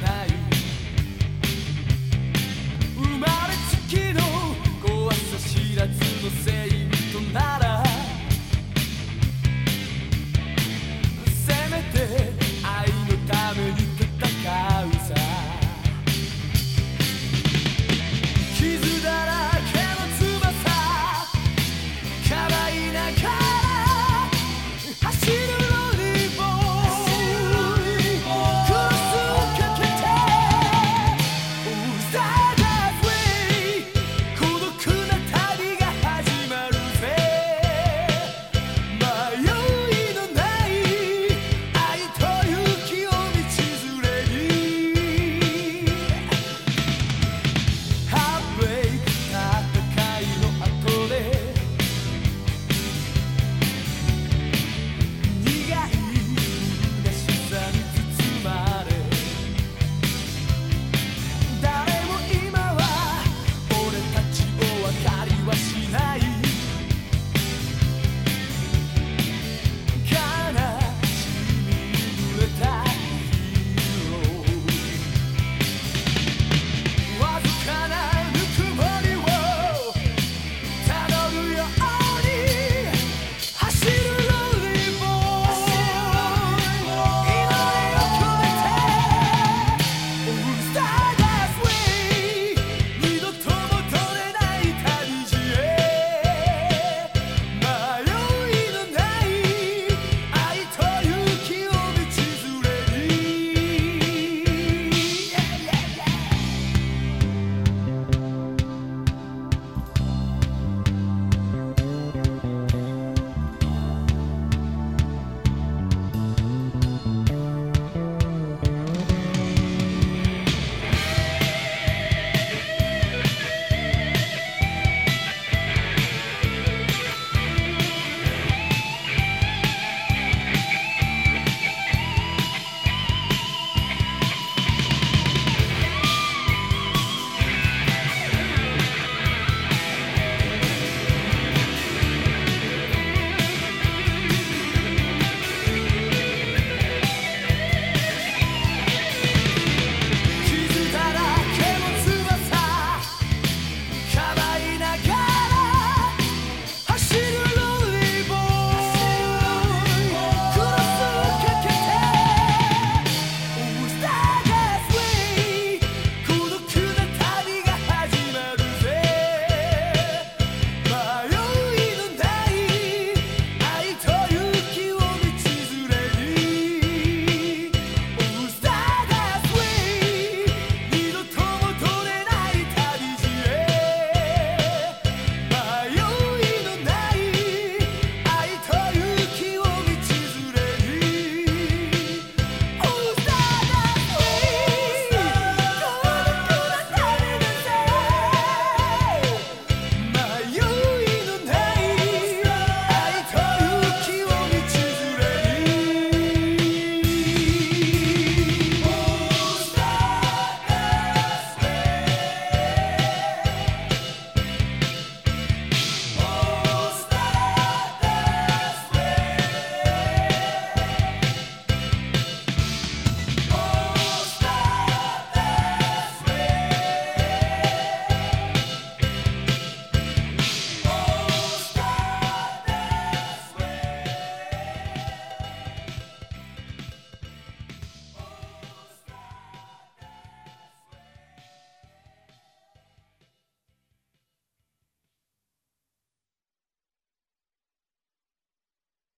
ない